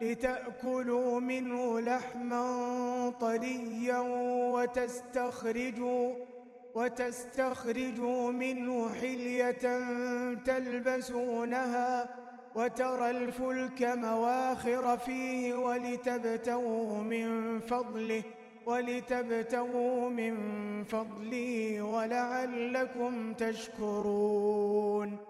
لتأكلوا منه لحما طريا وتستخرجوا وتستخرجوا منه حلية تلبسونها وترى الفلك مواخر فيه ولتبتغوا من فضله ولتبتغوا من فضله ولعلكم تشكرون.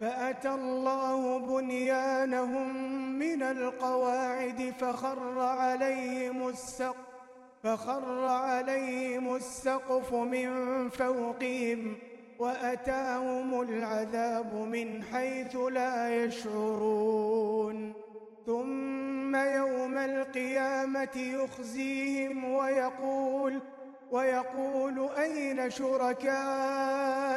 فأتى الله بنيانهم من القواعد فخر عليهم السقف فخر عليهم السقف من فوقهم وأتاهم العذاب من حيث لا يشعرون. ثم يوم القيامة يخزيهم ويقول ويقول أين شركائهم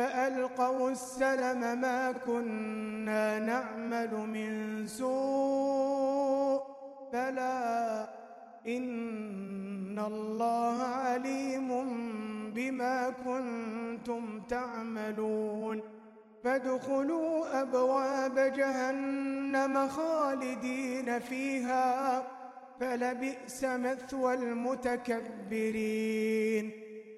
فألقوا السلم ما كنا نعمل من سوء فلا إن الله عليم بما كنتم تعملون فادخلوا أبواب جهنم خالدين فيها فلبئس مثوى المتكبرين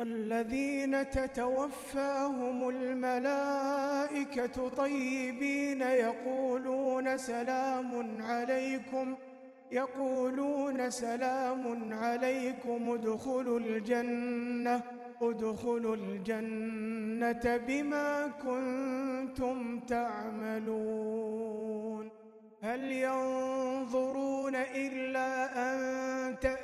الذين تتوفاهم الملائكة طيبين يقولون سلام عليكم يقولون سلام عليكم ادخلوا الجنة ادخلوا الجنة بما كنتم تعملون. هل ينظرون إلا أن تأتي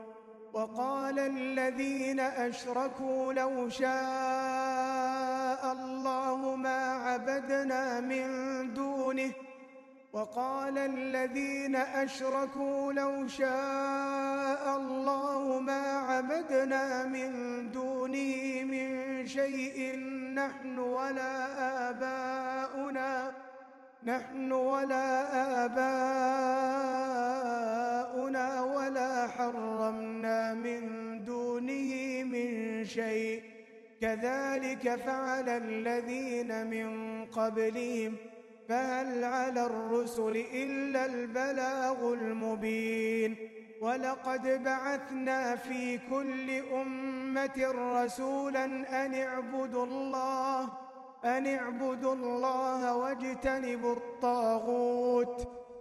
وقال الذين أشركوا لو شاء الله ما عبدنا من دونه وقال الذين أشركوا لو شاء الله ما عبدنا من دونه من شيء نحن ولا آباؤنا نحن ولا آباؤنا ظلمنا ولا حرمنا من دونه من شيء. كذلك فعل الذين من قبلهم فهل على الرسل إلا البلاغ المبين. ولقد بعثنا في كل أمة رسولا أن اعبدوا الله أن اعبدوا الله واجتنبوا الطاغوت.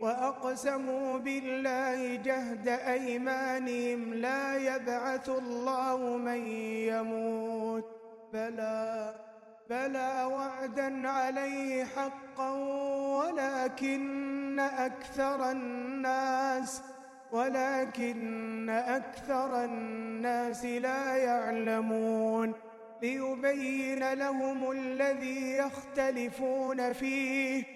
وأقسموا بالله جهد أيمانهم لا يبعث الله من يموت بلى بلى وعدا عليه حقا ولكن أكثر الناس ولكن أكثر الناس لا يعلمون ليبين لهم الذي يختلفون فيه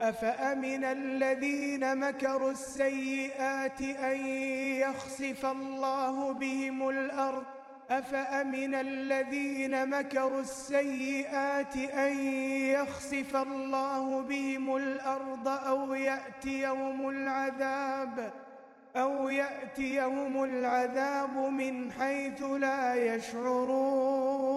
أفأمن الذين مكروا السيئات أن يخسف الله بهم الأرض؟ أفأمن الذين مكروا السيئات أن يخسف الله بهم الأرض أو يأتي يوم العذاب؟ أو يأتي يوم العذاب من حيث لا يشعرون.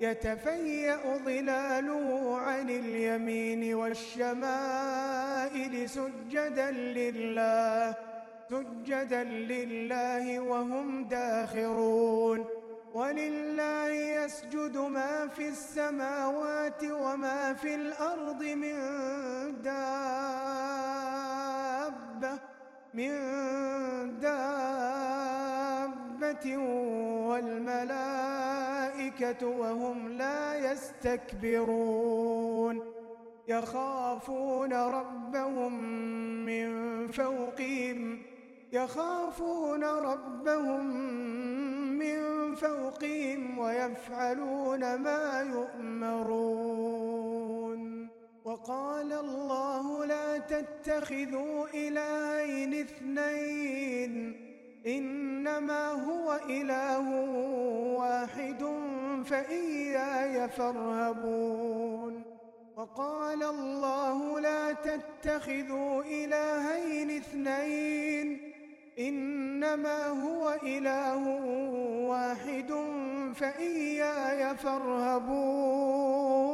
يتفيأ ظلاله عن اليمين والشمائل سجدا لله سجدا لله وهم داخرون. ولله يسجد ما في السماوات وما في الأرض من دابة من دابة والملائكة الملائكة وهم لا يستكبرون. يخافون ربهم من فوقهم. يخافون ربهم من فوقهم ويفعلون ما يؤمرون. وقال الله لا تتخذوا إلهين اثنين. إنما هو إله واحد فإياي فارهبون. وقال الله لا تتخذوا إلهين اثنين. إنما هو إله واحد فإياي فارهبون.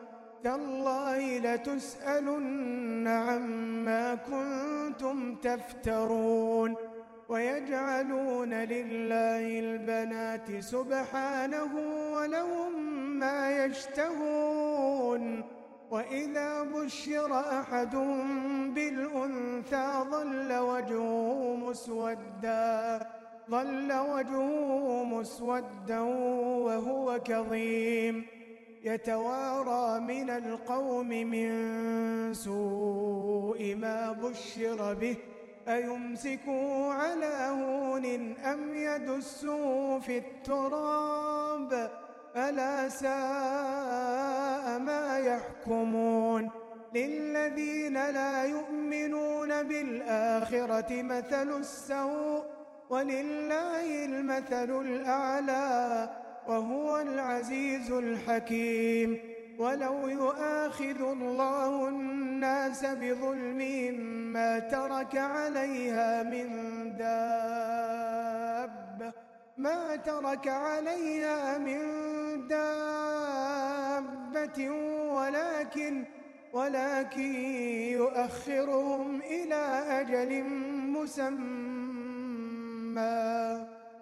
تالله لتسألن عما كنتم تفترون ويجعلون لله البنات سبحانه ولهم ما يشتهون وإذا بشر أحد بالأنثى ظل وجهه مسودا ظل وجهه مسودا وهو كظيم يتوارى من القوم من سوء ما بشر به أيمسكوا على هون أم يدسوا في التراب ألا ساء ما يحكمون للذين لا يؤمنون بالآخرة مثل السوء ولله المثل الأعلى وهو العزيز الحكيم. ولو يؤاخذ الله الناس بظلمهم ما ترك عليها من دابة ما ترك عليها من دابة ولكن ولكن يؤخرهم إلى أجل مسمى.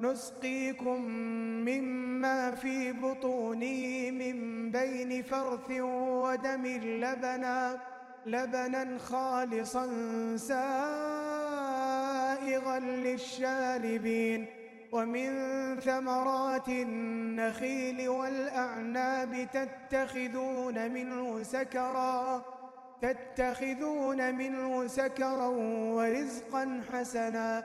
نسقيكم مما في بطوني من بين فرث ودم لبنا لبنا خالصا سائغا للشاربين. ومن ثمرات النخيل والأعناب تتخذون منه سكرا تتخذون منه سكرا ورزقا حسنا.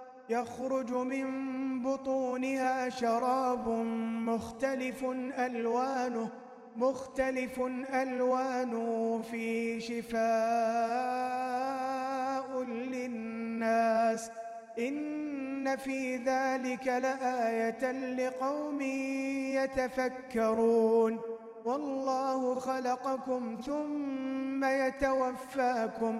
يخرج من بطونها شراب مختلف ألوانه مختلف ألوانه في شفاء للناس. إن في ذلك لآية لقوم يتفكرون. والله خلقكم ثم يتوفاكم.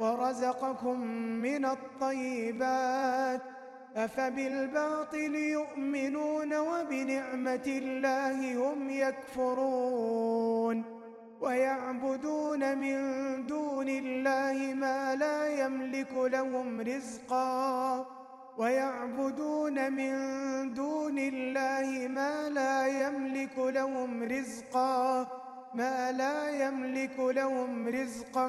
ورزقكم من الطيبات أفبالباطل يؤمنون وبنعمة الله هم يكفرون ويعبدون من دون الله ما لا يملك لهم رزقا ويعبدون من دون الله ما لا يملك لهم رزقا ما لا يملك لهم رزقا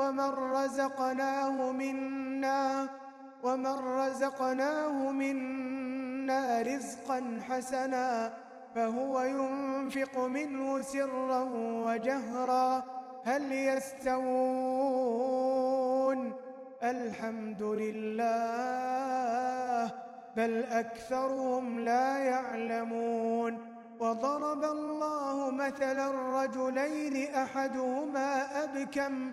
ومن رزقناه منا ومن رزقناه منا رزقا حسنا فهو ينفق منه سرا وجهرا هل يستوون الحمد لله بل أكثرهم لا يعلمون وضرب الله مثلا الرجلين أحدهما أبكم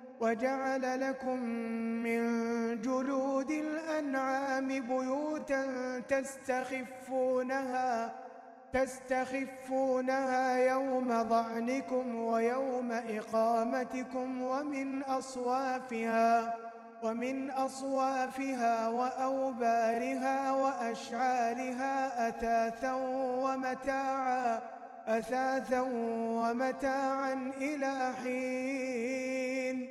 وجعل لكم من جلود الأنعام بيوتا تستخفونها تستخفونها يوم ضعنكم ويوم إقامتكم ومن أصوافها ومن أصوافها وأوبارها وأشعارها أثاثا ومتاعا أثاثا ومتاعا إلى حين.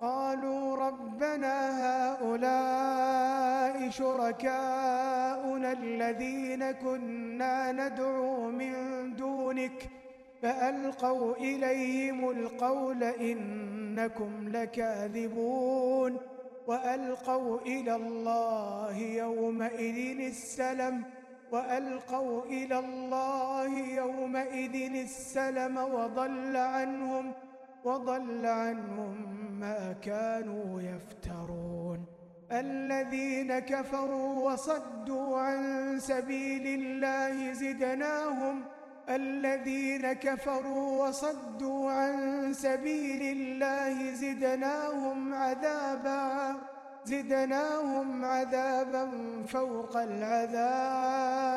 قالوا ربنا هؤلاء شركاؤنا الذين كنا ندعو من دونك فألقوا إليهم القول إنكم لكاذبون وألقوا إلى الله يومئذ السلم وألقوا إلى الله يومئذ السلم وضل عنهم وضل عنهم ما كانوا يفترون. الذين كفروا وصدوا عن سبيل الله زدناهم. الذين كفروا وصدوا عن سبيل الله زدناهم عذابا. زدناهم عذابا فوق العذاب.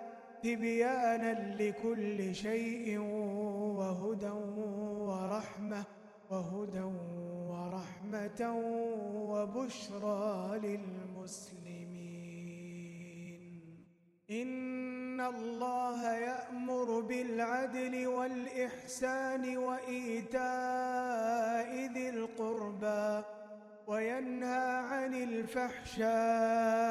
تبيانا لكل شيء وهدى ورحمة وهدى ورحمة وبشرى للمسلمين إن الله يأمر بالعدل والإحسان وإيتاء ذي القربى وينهى عن الفحشاء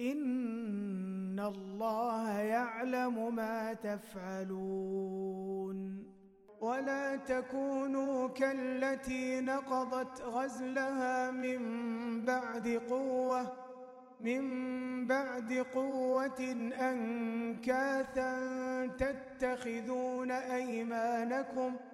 ان الله يعلم ما تفعلون ولا تكونوا كالتي نقضت غزلها من بعد قوة من بعد قوة أنكاثا تتخذون أيمانكم ۖ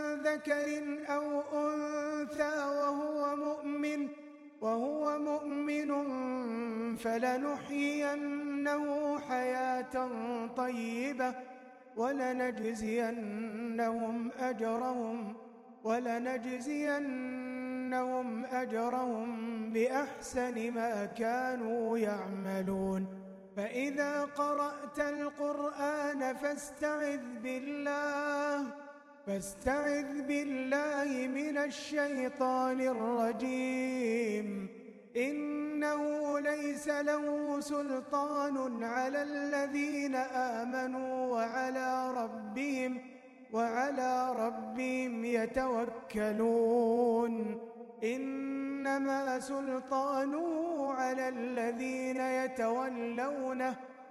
ذكر أو أنثى وهو مؤمن وهو مؤمن فلنحيينه حياة طيبة ولنجزينهم أجرهم ولنجزينهم أجرهم بأحسن ما كانوا يعملون فإذا قرأت القرآن فاستعذ بالله فاستعذ بالله من الشيطان الرجيم. إنه ليس له سلطان على الذين آمنوا وعلى ربهم وعلى ربهم يتوكلون. إنما سلطانه على الذين يتولونه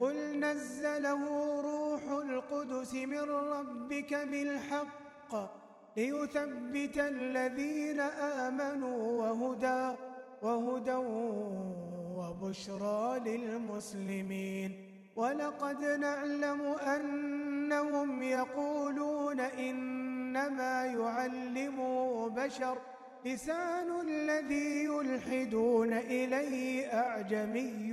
قل نزله روح القدس من ربك بالحق ليثبت الذين آمنوا وهدى وهدى وبشرى للمسلمين. ولقد نعلم أنهم يقولون إنما يعلموا بشر لسان الذي يلحدون إليه أعجمي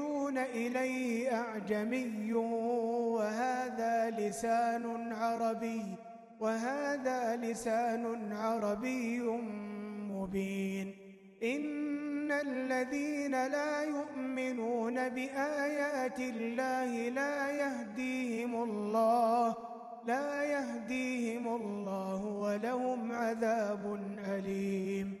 إليه أعجمي وهذا لسان عربي وهذا لسان عربي مبين. إن الذين لا يؤمنون بآيات الله لا يهديهم الله لا يهديهم الله ولهم عذاب أليم.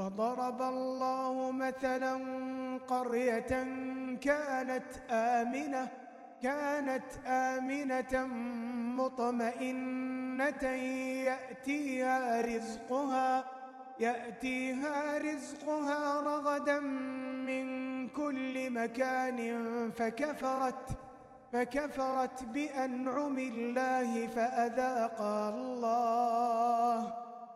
وضرب الله مثلا قرية كانت آمنة كانت آمنة مطمئنة يأتيها رزقها يأتيها رزقها رغدا من كل مكان فكفرت فكفرت بأنعم الله فأذاقها الله.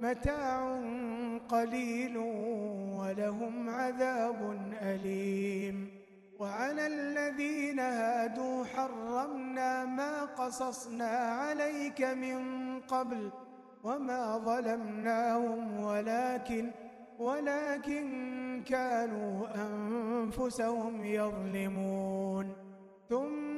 متاع قليل ولهم عذاب أليم. وعلى الذين هادوا حرمنا ما قصصنا عليك من قبل وما ظلمناهم ولكن ولكن كانوا أنفسهم يظلمون. ثم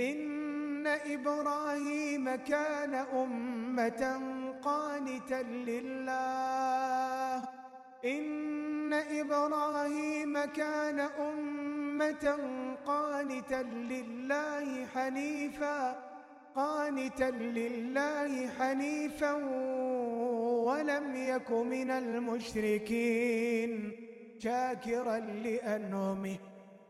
إن إبراهيم كان أمة قانتا لله. إن إبراهيم كان أمة قانتا لله حنيفا. قانتا لله حنيفا ولم يك من المشركين. شاكرا لأنعمه.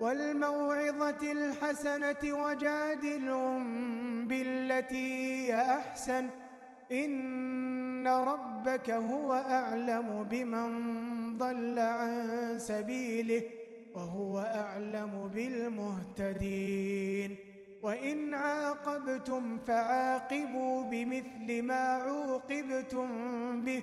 والموعظة الحسنة وجادلهم بالتي أحسن. إن ربك هو أعلم بمن ضل عن سبيله وهو أعلم بالمهتدين. وإن عاقبتم فعاقبوا بمثل ما عوقبتم به.